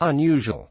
unusual.